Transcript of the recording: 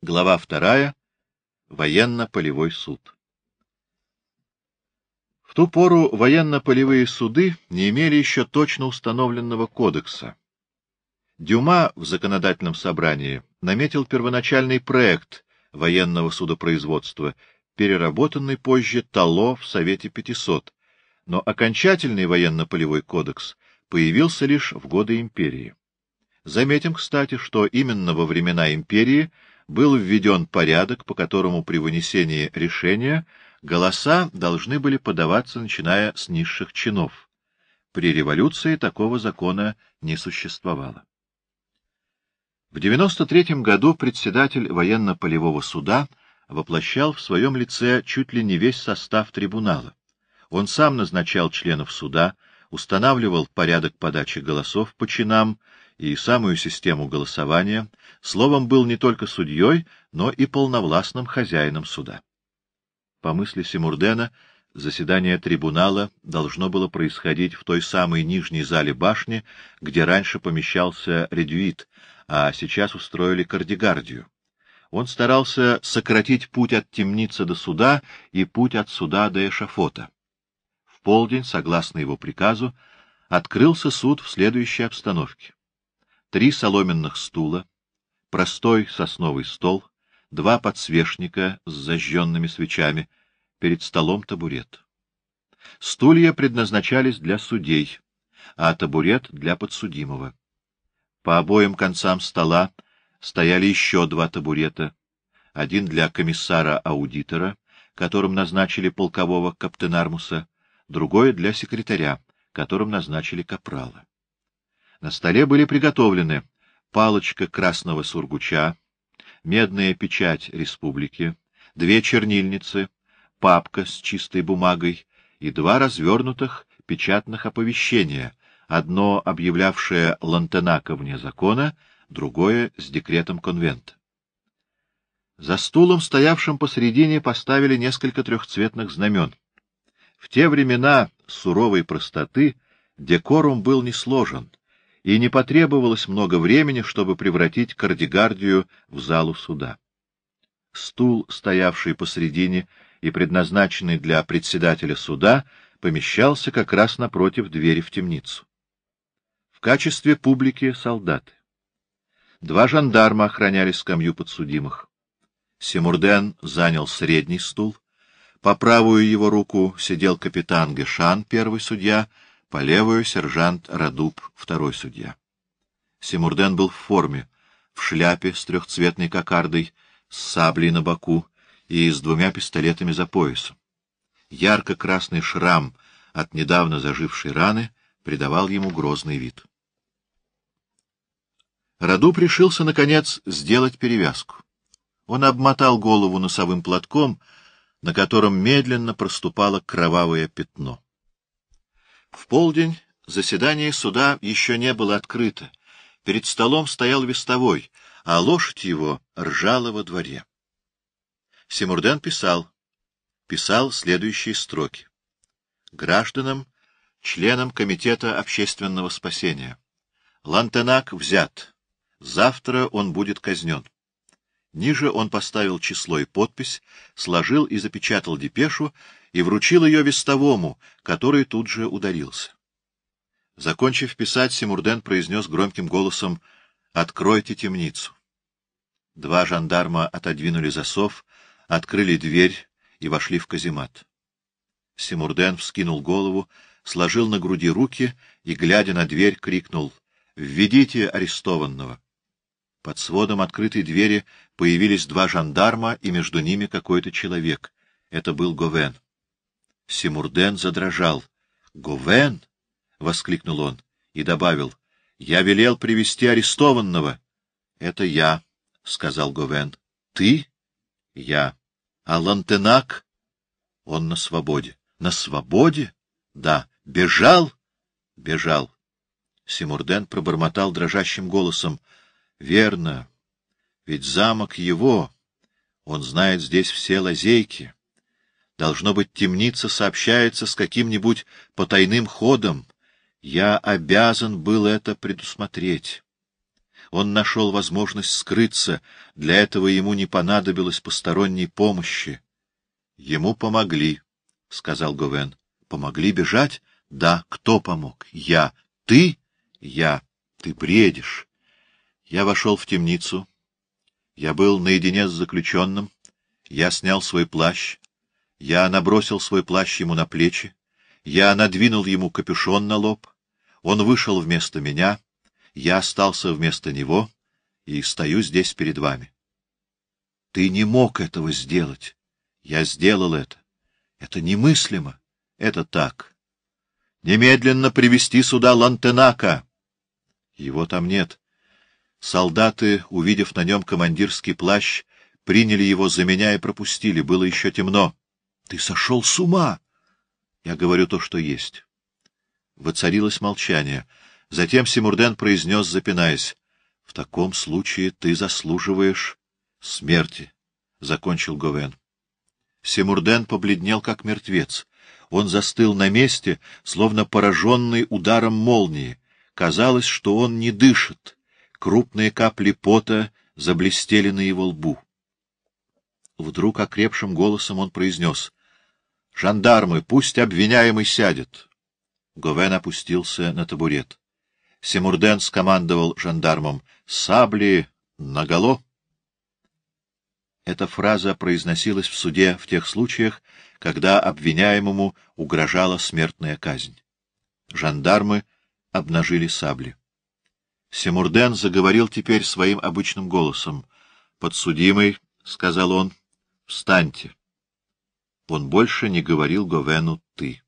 Глава вторая. Военно-полевой суд. В ту пору военно-полевые суды не имели еще точно установленного кодекса. Дюма в законодательном собрании наметил первоначальный проект военного судопроизводства, переработанный позже Тало в Совете 500, но окончательный военно-полевой кодекс появился лишь в годы империи. Заметим, кстати, что именно во времена империи был введен порядок, по которому при вынесении решения голоса должны были подаваться, начиная с низших чинов. При революции такого закона не существовало. В 93 году председатель военно-полевого суда воплощал в своем лице чуть ли не весь состав трибунала. Он сам назначал членов суда, устанавливал порядок подачи голосов по чинам и самую систему голосования, словом, был не только судьей, но и полновластным хозяином суда. По мысли Симурдена, заседание трибунала должно было происходить в той самой нижней зале башни, где раньше помещался редюит, а сейчас устроили кардигардию. Он старался сократить путь от темницы до суда и путь от суда до эшафота. В полдень, согласно его приказу, открылся суд в следующей обстановке. Три соломенных стула, простой сосновый стол, два подсвечника с зажженными свечами, перед столом табурет. Стулья предназначались для судей, а табурет — для подсудимого. По обоим концам стола стояли еще два табурета, один для комиссара-аудитора, которым назначили полкового каптенармуса, другое для секретаря, которым назначили капрала. На столе были приготовлены палочка красного сургуча, медная печать республики, две чернильницы, папка с чистой бумагой и два развернутых печатных оповещения, одно объявлявшее Лантенака вне закона, другое с декретом конвента. За стулом, стоявшим посредине, поставили несколько трехцветных знамен. В те времена суровой простоты декорум был не сложен, и не потребовалось много времени, чтобы превратить кардигардию в залу суда. Стул, стоявший посредине и предназначенный для председателя суда, помещался как раз напротив двери в темницу. В качестве публики — солдаты. Два жандарма охраняли скамью подсудимых. Симурден занял средний стул, по правую его руку сидел капитан Гешан, первый судья, по левую — сержант Радуб, второй судья. Симурден был в форме, в шляпе с трехцветной кокардой, с саблей на боку и с двумя пистолетами за поясом. Ярко-красный шрам от недавно зажившей раны придавал ему грозный вид. Радуб решился, наконец, сделать перевязку. Он обмотал голову носовым платком — на котором медленно проступало кровавое пятно. В полдень заседание суда еще не было открыто. Перед столом стоял вестовой, а лошадь его ржала во дворе. Симурден писал. Писал следующие строки. Гражданам, членам Комитета общественного спасения. Лантенак взят. Завтра он будет казнен. Ниже он поставил число и подпись, сложил и запечатал депешу и вручил ее вестовому, который тут же ударился. Закончив писать, Симурден произнес громким голосом «Откройте темницу». Два жандарма отодвинули засов, открыли дверь и вошли в каземат. Симурден вскинул голову, сложил на груди руки и, глядя на дверь, крикнул «Введите арестованного». Под сводом открытой двери появились два жандарма, и между ними какой-то человек. Это был Говен. Симурден задрожал. «Говен!» — воскликнул он и добавил. «Я велел привести арестованного». «Это я», — сказал Говен. «Ты?» «Я». «А Лантенак?» «Он на свободе». «На свободе?» «Да». «Бежал?» «Бежал». Симурден пробормотал дрожащим голосом. Верно. Ведь замок его. Он знает здесь все лазейки. Должно быть, темница сообщается с каким-нибудь потайным ходом. Я обязан был это предусмотреть. Он нашел возможность скрыться, для этого ему не понадобилось посторонней помощи. — Ему помогли, — сказал Говен. — Помогли бежать? — Да. Кто помог? — Я. — Ты? — Я. — Ты бредишь. Я вошел в темницу. Я был наедине с заключенным. Я снял свой плащ. Я набросил свой плащ ему на плечи. Я надвинул ему капюшон на лоб. Он вышел вместо меня. Я остался вместо него и стою здесь перед вами. Ты не мог этого сделать. Я сделал это. Это немыслимо. Это так. Немедленно привести сюда Лантенака. Его там нет. Солдаты, увидев на нем командирский плащ, приняли его за меня и пропустили. Было еще темно. Ты сошел с ума! Я говорю то, что есть. Воцарилось молчание. Затем Симурден произнес, запинаясь, — В таком случае ты заслуживаешь смерти, — закончил Говен. Симурден побледнел, как мертвец. Он застыл на месте, словно пораженный ударом молнии. Казалось, что он не дышит. Крупные капли пота заблестели на его лбу. Вдруг окрепшим голосом он произнес. — Жандармы, пусть обвиняемый сядет. Говен опустился на табурет. Семурден скомандовал жандармам «Сабли наголо!». Эта фраза произносилась в суде в тех случаях, когда обвиняемому угрожала смертная казнь. Жандармы обнажили сабли. Семурден заговорил теперь своим обычным голосом. «Подсудимый», — сказал он, — «встаньте». Он больше не говорил Говену «ты».